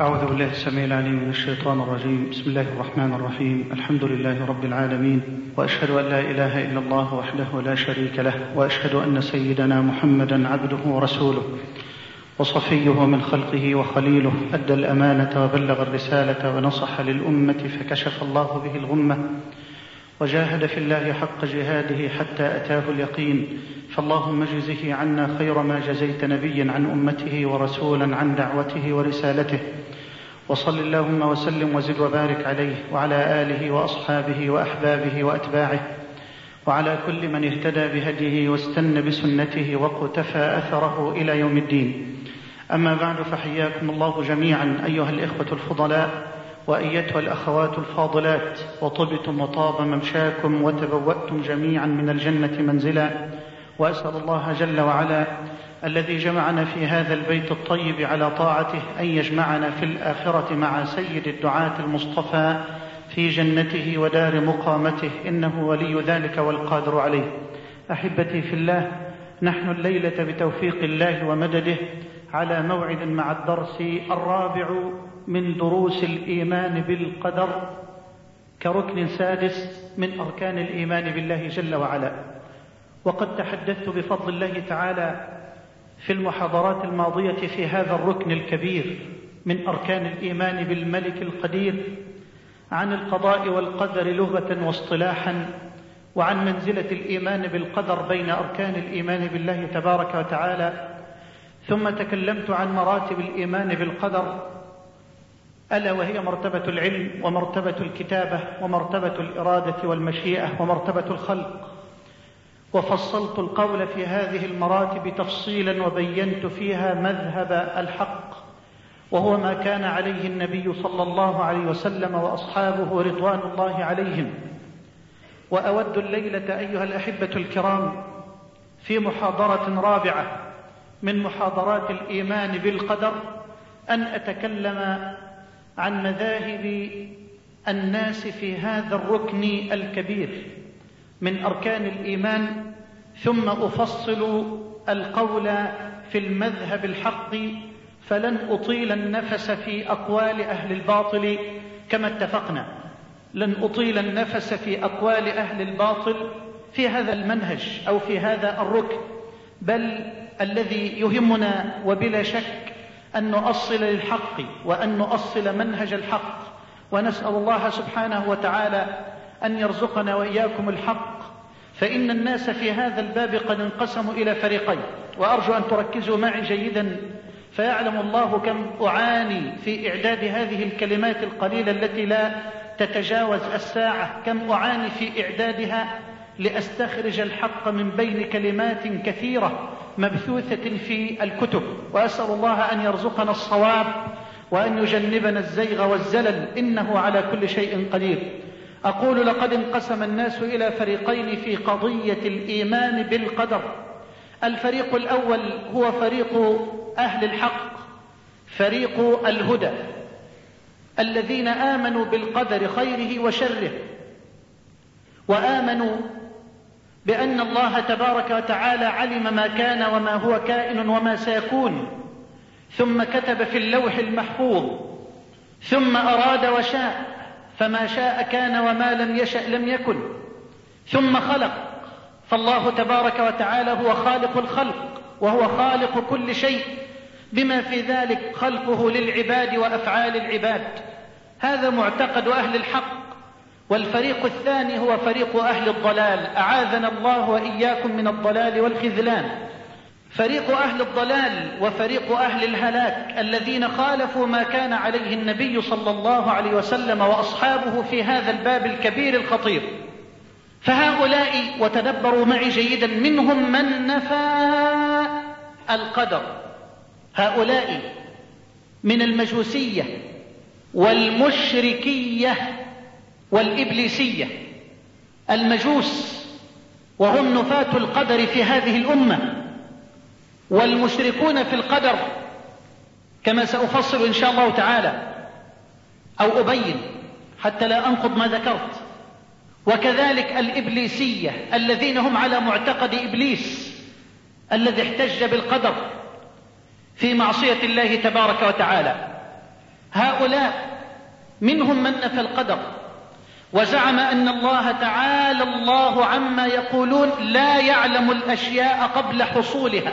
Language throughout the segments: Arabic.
أعوذ بالله السميع العليم من الشيطان الرجيم. بسم الله الرحمن الرحيم. الحمد لله رب العالمين. وأشهد أن لا إله إلا الله وحده لا شريك له. وأشهد أن سيدنا محمدا عبده ورسوله. وصفيه من خلقه وخليله. أدى الأمانة وبلغ الرسالة ونصح للأمة فكشف الله به الغمة. وجاهد في الله حق جهاده حتى أتاه اليقين. فاللهم اجزه عنا خير ما جزيت نبيا عن أمته ورسولا عن دعوته ورسالته. وصل اللهم وسلم وزد وبارك عليه وعلى آله وأصحابه وأحبابه وأتباعه. وعلى كل من اهتدى بهديه واستنى بسنته وقتفى أثره إلى يوم الدين. أما بعد فحياكم الله جميعا أيها الإخوة الفضلاء. وأيتها الأخوات الفاضلات وطبتم وطاب ممشاكم وتبوأتم جميعا من الجنة منزلا. وأسأل الله جل وعلا الذي جمعنا في هذا البيت الطيب على طاعته أن يجمعنا في الآخرة مع سيد الدعاة المصطفى في جنته ودار مقامته إنه ولي ذلك والقادر عليه. أحبتي في الله نحن الليلة بتوفيق الله ومدده على موعد مع الدرس الرابع من دروس الإيمان بالقدر كركن سادس من أركان الإيمان بالله جل وعلا. وقد تحدثت بفضل الله تعالى في المحاضرات الماضية في هذا الركن الكبير من أركان الإيمان بالملك القدير عن القضاء والقدر لغة واصطلاحا وعن منزلة الإيمان بالقدر بين أركان الإيمان بالله تبارك وتعالى. ثم تكلمت عن مراتب الإيمان بالقدر ألا وهي مرتبة العلم ومرتبة الكتابة ومرتبة الإرادة والمشيئة ومرتبة الخلق. وفصلت القول في هذه المراتب تفصيلا وبينت فيها مذهب الحق وهو ما كان عليه النبي صلى الله عليه وسلم وأصحابه رضوان الله عليهم. وأود الليلة أيها الأحبة الكرام في محاضرة رابعة من محاضرات الإيمان بالقدر أن أتكلم عن مذاهب الناس في هذا الركن الكبير من أركان الإيمان ثم أفصل القول في المذهب الحق فلن أطيل النفس في أقوال أهل الباطل كما اتفقنا. لن أطيل النفس في أقوال أهل الباطل في هذا المنهج أو في هذا الركن بل الذي يهمنا وبلا شك أن نؤصل للحق وأن نؤصل منهج الحق. ونسأل الله سبحانه وتعالى أن يرزقنا وإياكم الحق. فإن الناس في هذا الباب قد انقسموا إلى فريقين. وأرجو أن تركزوا معي جيدا. فيعلم الله كم أعاني في إعداد هذه الكلمات القليلة التي لا تتجاوز الساعة. كم أعاني في إعدادها لأستخرج الحق من بين كلمات كثيرة. مبثوثة في الكتب. وأسأل الله أن يرزقنا الصواب وأن يجنبنا الزيغ والزلل. إنه على كل شيء قدير. أقول لقد انقسم الناس إلى فريقين في قضية الإيمان بالقدر. الفريق الأول هو فريق أهل الحق فريق الهدى الذين آمنوا بالقدر خيره وشره وآمنوا بأن الله تبارك وتعالى علم ما كان وما هو كائن وما سيكون. ثم كتب في اللوح المحفوظ. ثم أراد وشاء فما شاء كان وما لم يشأ لم يكن. ثم خلق. فالله تبارك وتعالى هو خالق الخلق وهو خالق كل شيء. بما في ذلك خلقه للعباد وأفعال العباد. هذا معتقد أهل الحق. والفريق الثاني هو فريق أهل الضلال. أعاذنا الله وإياكم من الضلال والخذلان. فريق أهل الضلال وفريق أهل الهلاك الذين خالفوا ما كان عليه النبي صلى الله عليه وسلم وأصحابه في هذا الباب الكبير الخطير. فهؤلاء وتدبروا معي جيدا منهم من نفى القدر. هؤلاء من المجوسية والمشركية والإبليسية المجوس وهم نفاة القدر في هذه الأمة والمشركون في القدر كما سأفصل إن شاء الله تعالى أو أبين حتى لا أنقض ما ذكرت. وكذلك الإبليسية الذين هم على معتقد إبليس الذي احتج بالقدر في معصية الله تبارك وتعالى. هؤلاء منهم من نفى القدر. وزعم أن الله تعالى الله عما يقولون لا يعلم الأشياء قبل حصولها.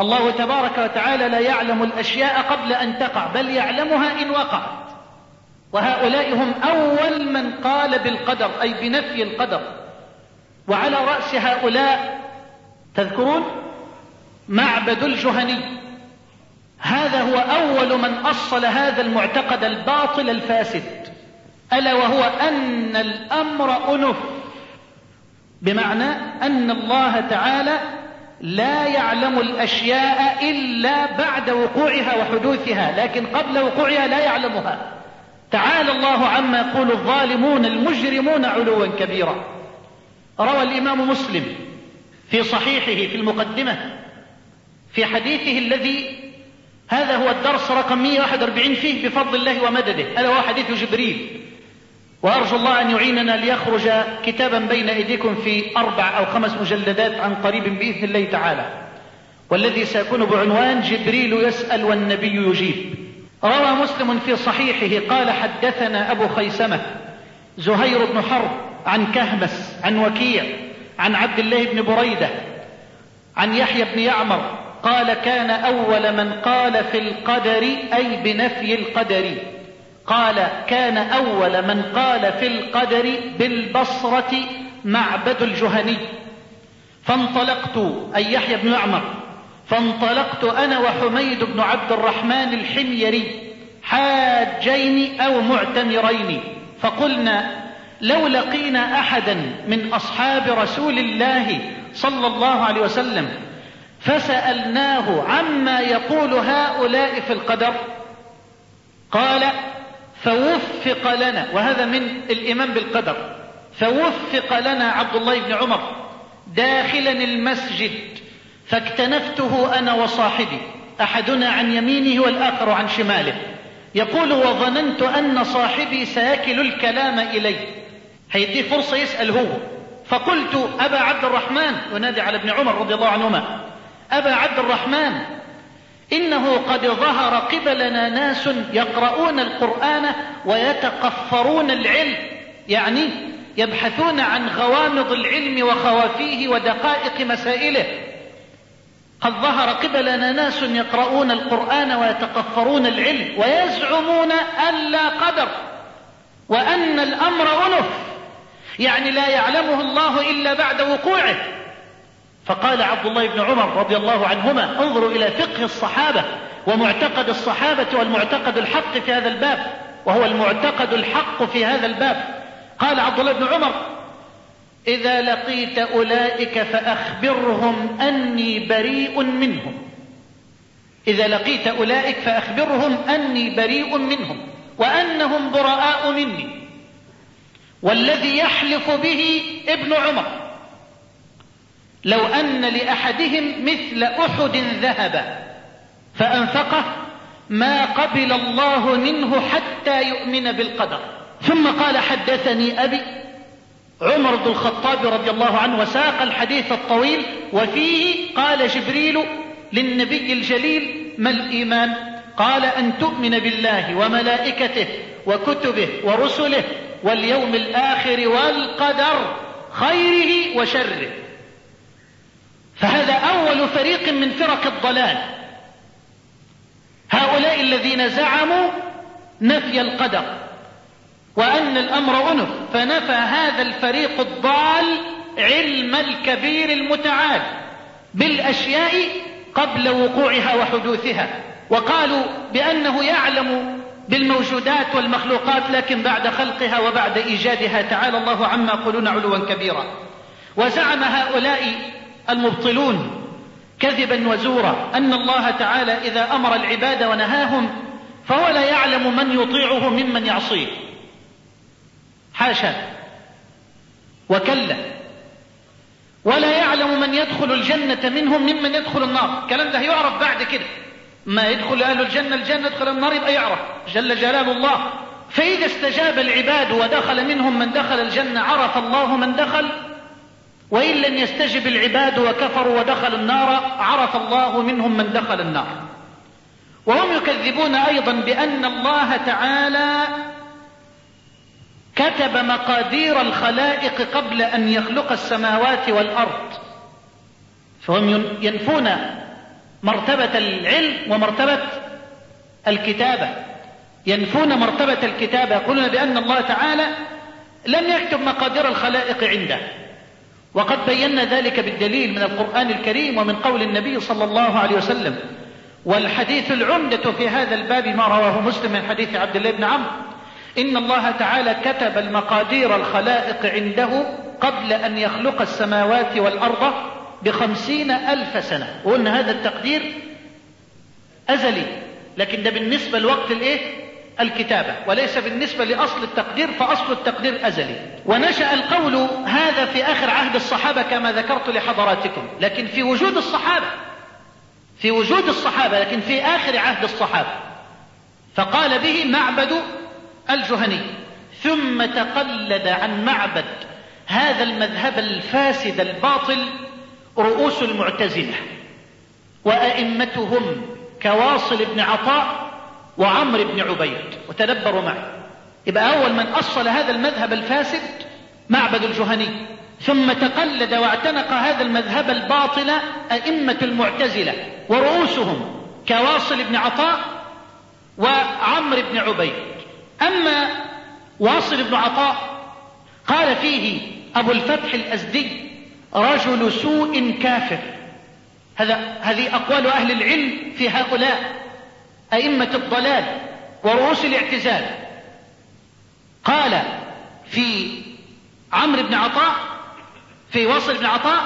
الله تبارك وتعالى لا يعلم الأشياء قبل أن تقع بل يعلمها إن وقعت. وهؤلاء هم أول من قال بالقدر أي بنفي القدر. وعلى رأس هؤلاء تذكرون؟ معبد الجهني. هذا هو أول من أصل هذا المعتقد الباطل الفاسد. ألا وهو أن الأمر أنف بمعنى أن الله تعالى لا يعلم الأشياء إلا بعد وقوعها وحدوثها لكن قبل وقوعها لا يعلمها. تعالى الله عما يقول الظالمون المجرمون علوا كبيرا. روى الإمام مسلم في صحيحه في المقدمة في حديثه الذي هذا هو الدرس رقم 141 فيه بفضل الله ومدده. هذا هو حديث جبريل. وأرجو الله أن يعيننا ليخرج كتابا بين أيديكم في أربع أو خمس مجلدات عن قريب بإذن الله تعالى. والذي سيكون بعنوان جبريل يسأل والنبي يجيب. روى مسلم في صحيحه قال حدثنا أبو خيسمة زهير بن حرب عن كهمس عن وكيع عن عبد الله بن بريدة عن يحيى بن يعمر قال كان أول من قال في القدر أي بنفي القدر. قال كان أول من قال في القدر بالبصرة معبد الجهني. فانطلقت أي يحيى بن يعمر فانطلقت أنا وحميد بن عبد الرحمن الحميري حاجين أو معتمرين. فقلنا لو لقينا أحدا من أصحاب رسول الله صلى الله عليه وسلم فسألناه عما يقول هؤلاء في القدر. قال فوفق لنا وهذا من الإيمان بالقدر. فوفق لنا عبد الله بن عمر داخلا المسجد فاكتنفته أنا وصاحبي أحدنا عن يمينه والآخر عن شماله. يقول وظننت أن صاحبي سيكل الكلام إلي. هيديه فرصة يسأل هو. فقلت أبا عبد الرحمن ونادي على ابن عمر رضي الله عنهما. أبا عبد الرحمن. إنه قد ظهر قبلنا ناس يقرؤون القرآن ويتقفرون العلم يعني يبحثون عن غوامض العلم وخوافيه ودقائق مسائله. قد ظهر قبلنا ناس يقرؤون القرآن ويتقفرون العلم ويزعمون أن لا قدر وأن الأمر أنف يعني لا يعلمه الله إلا بعد وقوعه. فقال عبد الله بن عمر رضي الله عنهما انظروا إلى فقه الصحابة ومعتقد الصحابة والمعتقد الحق في هذا الباب وهو المعتقد الحق في هذا الباب. قال عبد الله بن عمر إذا لقيت أولئك فأخبرهم أني بريء منهم. إذا لقيت أولئك فأخبرهم أني بريء منهم وأنهم براء مني. والذي يحلف به ابن عمر. لو أن لأحدهم مثل أحد ذهبا فأنفقه ما قبل الله منه حتى يؤمن بالقدر. ثم قال حدثني أبي عمر بن الخطاب رضي الله عنه وساق الحديث الطويل وفيه قال جبريل للنبي الجليل ما الإيمان؟ قال أن تؤمن بالله وملائكته وكتبه ورسله واليوم الآخر والقدر خيره وشره. فهذا أول فريق من فرق الضلال. هؤلاء الذين زعموا نفي القدر وأن الأمر أنف فنفى هذا الفريق الضال علم الكبير المتعال بالأشياء قبل وقوعها وحدوثها. وقالوا بأنه يعلم بالموجودات والمخلوقات لكن بعد خلقها وبعد إيجادها تعالى الله عما يقولون علوا كبيرا. وزعم هؤلاء المبطلون كذبا وزورا أن الله تعالى إذا أمر العباد ونهاهم فهو لا يعلم من يطيعه ممن يعصيه. حاشا. وكلا. ولا يعلم من يدخل الجنة منهم ممن يدخل النار. الكلام ده يعرف بعد كده. ما يدخل أهل الجنة الجنة يدخل النار يبقى يعرف. جل جلال الله. فإذا استجاب العباد ودخل منهم من دخل الجنة عرف الله من دخل وإن لم يستجب العباد وكفروا ودخلوا النار عرف الله منهم من دخل النار. وهم يكذبون أيضا بأن الله تعالى كتب مقادير الخلائق قبل أن يخلق السماوات والأرض. فهم ينفون مرتبة العلم ومرتبة الكتابة. ينفون مرتبة الكتابة يقولون بأن الله تعالى لم يكتب مقادير الخلائق عنده. وقد بينا ذلك بالدليل من القرآن الكريم ومن قول النبي صلى الله عليه وسلم والحديث العمدة في هذا الباب ما رواه مسلم من حديث عبد الله بن عمرو إن الله تعالى كتب المقادير الخلائق عنده قبل أن يخلق السماوات والأرض بخمسين ألف سنة وقلنا هذا التقدير أزلي لكن ده بالنسبة لوقت الإيه؟ الكتابة وليس بالنسبة لأصل التقدير فأصل التقدير أزلي. ونشأ القول هذا في آخر عهد الصحابة كما ذكرت لحضراتكم. لكن في وجود الصحابة في وجود الصحابة لكن في آخر عهد الصحابة. فقال به معبد الجهني ثم تقلد عن معبد هذا المذهب الفاسد الباطل رؤوس المعتزلة وأئمتهم كواصل بن عطاء وعمر بن عبيد وتدبروا معي. يبقى أول من أصل هذا المذهب الفاسد معبد الجهني ثم تقلد واعتنق هذا المذهب الباطل أئمة المعتزلة ورؤوسهم كواصل بن عطاء وعمر بن عبيد. أما واصل بن عطاء قال فيه أبو الفتح الأزدي رجل سوء كافر. هذا هذه أقوال أهل العلم في هؤلاء. أئمة الضلال ورؤوس الاعتزال. قال في عمرو بن عطاء في وصل بن عطاء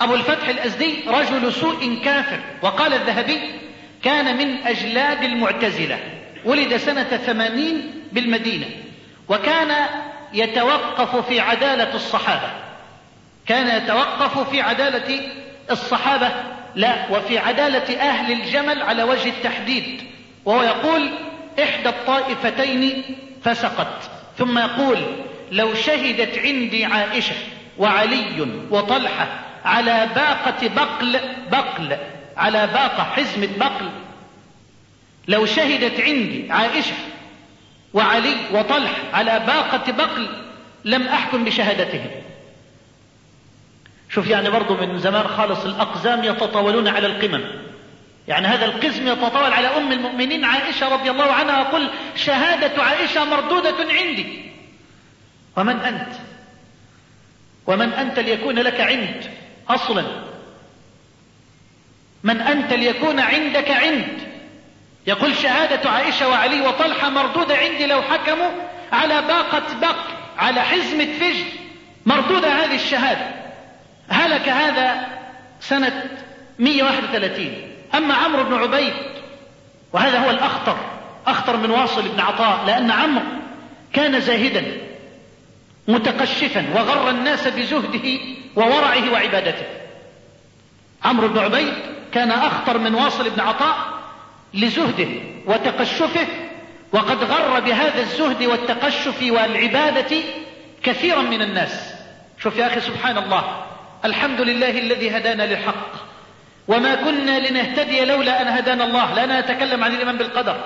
أبو الفتح الأزدي رجل سوء كافر. وقال الذهبي كان من أجلاد المعتزلة ولد سنة ثمانين بالمدينة وكان يتوقف في عدالة الصحابة. كان يتوقف في عدالة الصحابة لا وفي عدالة أهل الجمل على وجه التحديد وهو يقول إحدى الطائفتين فسقت. ثم يقول لو شهدت عندي عائشة وعلي وطلحة على باقة بقل بقل على باقة حزمة بقل لو شهدت عندي عائشة وعلي وطلح على باقة بقل لم أحكم بشهادتهم. شوف يعني برضو من زمان خالص الأقزام يتطاولون على القمم. يعني هذا القزم يتطاول على أم المؤمنين عائشة رضي الله عنها يقول شهادة عائشة مردودة عندي. ومن أنت؟ ومن أنت ليكون لك عند؟ أصلا. من أنت ليكون عندك عند؟ يقول شهادة عائشة وعلي وطلحة مردودة عندي لو حكموا على باقة بقر على حزمة فجر مردودة هذه الشهادة. هلك هذا سنة 131 أما عمرو بن عبيد وهذا هو الأخطر أخطر من واصل بن عطاء لأن عمرو كان زاهدا متقشفا وغر الناس بزهده وورعه وعبادته. عمرو بن عبيد كان أخطر من واصل بن عطاء لزهده وتقشفه وقد غر بهذا الزهد والتقشف والعبادة كثيرا من الناس. شوف يا أخي سبحان الله الحمد لله الذي هدانا للحق. وما كنا لنهتدي لولا أن هدانا الله. لا أنا أتكلم عن الإيمان بالقدر.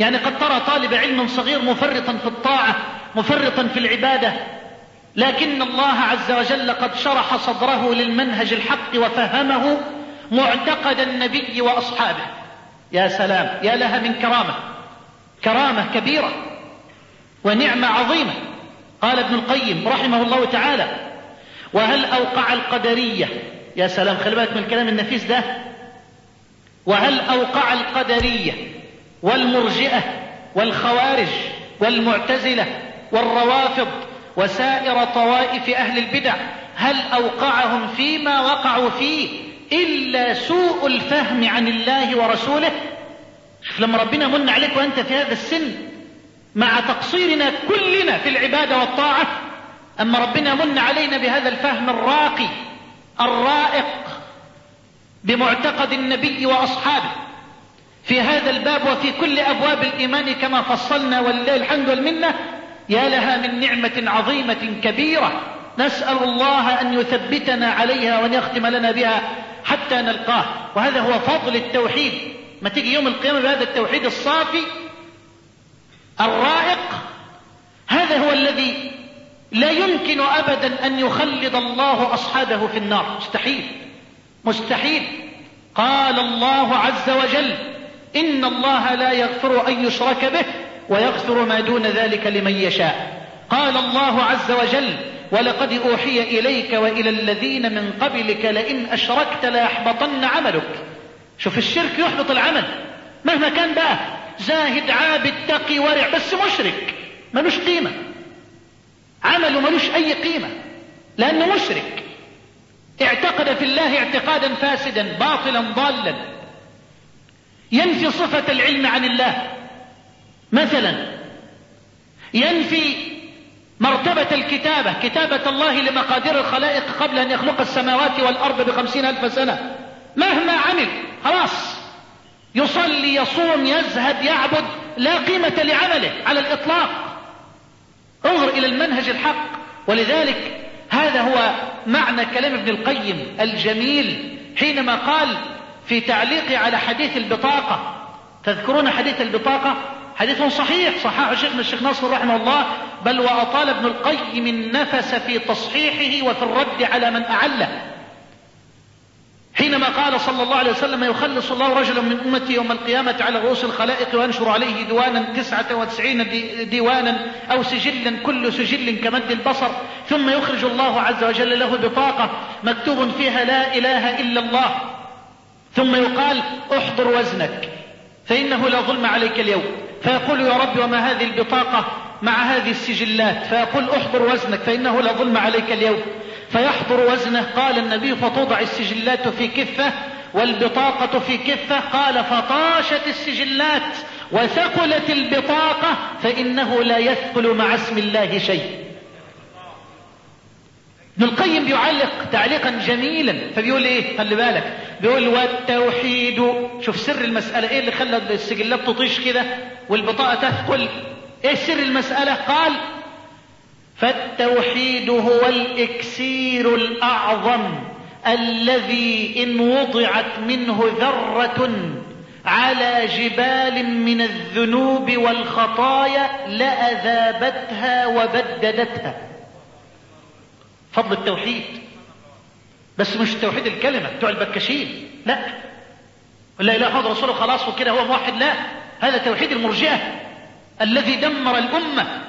يعني قد ترى طالب علم صغير مفرطا في الطاعة مفرطا في العبادة لكن الله عز وجل قد شرح صدره للمنهج الحق وفهمه معتقد النبي وأصحابه. يا سلام يا لها من كرامة. كرامة كبيرة ونعمة عظيمة. قال ابن القيم رحمه الله تعالى وهل أوقع القدرية؟ يا سلام خلي بالك من الكلام النفيس ده. وهل أوقع القدرية والمرجئة والخوارج والمعتزلة والروافض وسائر طوائف أهل البدع هل أوقعهم فيما وقعوا فيه إلا سوء الفهم عن الله ورسوله؟ شوف لما ربنا من عليك وأنت في هذا السن مع تقصيرنا كلنا في العبادة والطاعة أما ربنا من علينا بهذا الفهم الراقي الرائق بمعتقد النبي وأصحابه. في هذا الباب وفي كل أبواب الإيمان كما فصلنا ولله الحمد والمنة يا لها من نعمة عظيمة كبيرة. نسأل الله أن يثبتنا عليها وأن يختم لنا بها حتى نلقاه. وهذا هو فضل التوحيد. ما تيجي يوم القيامة بهذا التوحيد الصافي الرائق هذا هو الذي لا يمكن أبدا أن يخلد الله أصحابه في النار. مستحيل. مستحيل. قال الله عز وجل إن الله لا يغفر أن يشرك به ويغفر ما دون ذلك لمن يشاء. قال الله عز وجل ولقد أوحي إليك وإلى الذين من قبلك لئن أشركت ليحبطن عملك. شوف الشرك يحبط العمل. مهما كان بقى زاهد عابد تقي ورع بس مشرك. ملوش قيمة. عمله ملوش أي قيمة لأنه مشرك. اعتقد في الله اعتقادا فاسدا باطلا ضالا. ينفي صفة العلم عن الله. مثلا ينفي مرتبة الكتابة كتابة الله لمقادير الخلائق قبل أن يخلق السماوات والأرض بخمسين ألف سنة. مهما عمل خلاص. يصلي يصوم يزهد يعبد لا قيمة لعمله على الإطلاق. انظر إلى المنهج الحق. ولذلك هذا هو معنى كلام ابن القيم الجميل حينما قال في تعليقه على حديث البطاقة. تذكرون حديث البطاقة؟ حديث صحيح صححه شيخنا الشيخ ناصر رحمه الله. بل وأطال ابن القيم النفس في تصحيحه وفي الرد على من أعله. حينما قال صلى الله عليه وسلم يخلص الله رجلا من أمتي يوم القيامة على رؤوس الخلائق وينشر عليه ديوانا تسعة وتسعين ديوانا أو سجلا كل سجل كمد البصر. ثم يخرج الله عز وجل له بطاقة مكتوب فيها لا إله إلا الله. ثم يقال احضر وزنك فإنه لا ظلم عليك اليوم. فيقول يا رب وما هذه البطاقة مع هذه السجلات؟ فيقول احضر وزنك فإنه لا ظلم عليك اليوم. فيحضر وزنه. قال النبي فتوضع السجلات في كفة والبطاقة في كفة. قال فطاشت السجلات وثقلت البطاقة فإنه لا يثقل مع اسم الله شيء. ابن القيم بيعلق تعليقا جميلا. فبيقول إيه؟ خلي بالك. بيقول والتوحيد. شوف سر المسألة. إيه اللي خلى السجلات تطيش كده والبطاقة تثقل؟ إيه سر المسألة؟ قال فالتوحيد هو الإكسير الأعظم الذي إن وضعت منه ذرة على جبال من الذنوب والخطايا لأذابتها وبددتها. فضل التوحيد. بس مش توحيد الكلمة بتوع البكاشين لا. لا إله إلا رسوله خلاص وكده هو موحد. لا. هذا توحيد المرجئة الذي دمر الأمة.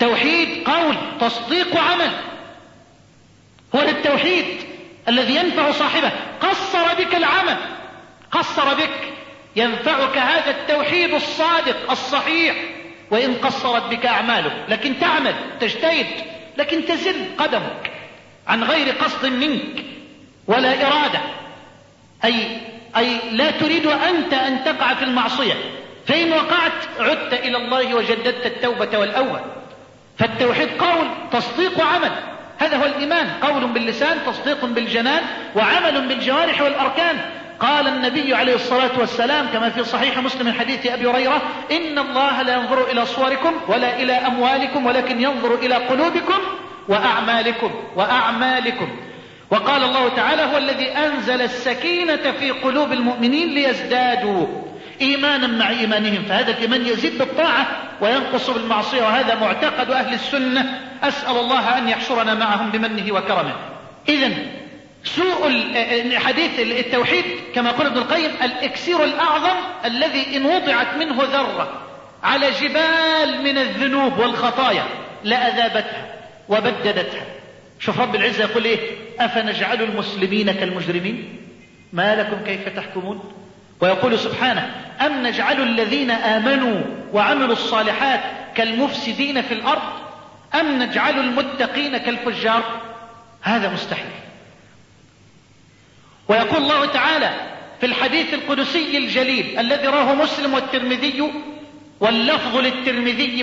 توحيد قول تصديق وعمل. هو التوحيد الذي ينفع صاحبه. قصر بك العمل. قصر بك. ينفعك هذا التوحيد الصادق الصحيح. وإن قصرت بك أعمالك لكن تعمل تجتهد. لكن تزل قدمك. عن غير قصد منك. ولا إرادة. أي, أي لا تريد أنت أن تقع في المعصية. فإن وقعت عدت إلى الله وجددت التوبة والأول. فالتوحيد قول تصديق وعمل. هذا هو الإيمان. قول باللسان تصديق بالجنان وعمل بالجوارح والأركان. قال النبي عليه الصلاة والسلام كما في صحيح مسلم من حديث أبي هريرة إن الله لا ينظر إلى صوركم ولا إلى أموالكم ولكن ينظر إلى قلوبكم وأعمالكم وأعمالكم. وقال الله تعالى هو الذي أنزل السكينة في قلوب المؤمنين ليزدادوا. إيمانا مع إيمانهم فهذا الإيمان يزيد بالطاعة وينقص بالمعصية وهذا معتقد أهل السنة. أسأل الله أن يحشرنا معهم بمنه وكرمه. إذا سوء حديث التوحيد كما قال ابن القيم الإكسير الأعظم الذي إن وضعت منه ذرة على جبال من الذنوب والخطايا لأذابتها وبددتها. شوف رب العزة يقول إيه؟ أفنجعل المسلمين كالمجرمين؟ ما لكم كيف تحكمون؟ ويقول سبحانه أم نجعل الذين آمنوا وعملوا الصالحات كالمفسدين في الأرض؟ أم نجعل المتقين كالفجار؟ هذا مستحيل. ويقول الله تعالى في الحديث القدسي الجليل الذي راه مسلم والترمذي واللفظ للترمذي